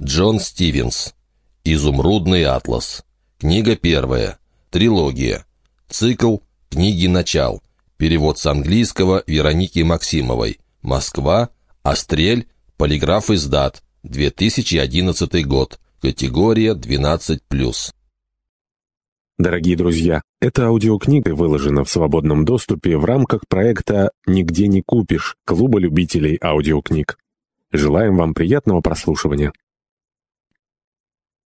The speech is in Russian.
Джон Стивенс. Изумрудный атлас. Книга первая. Трилогия. Цикл «Книги начал». Перевод с английского Вероники Максимовой. Москва. Острель. Полиграф издат. 2011 год. Категория 12+. Дорогие друзья, эта аудиокнига выложена в свободном доступе в рамках проекта «Нигде не купишь» Клуба любителей аудиокниг. Желаем вам приятного прослушивания.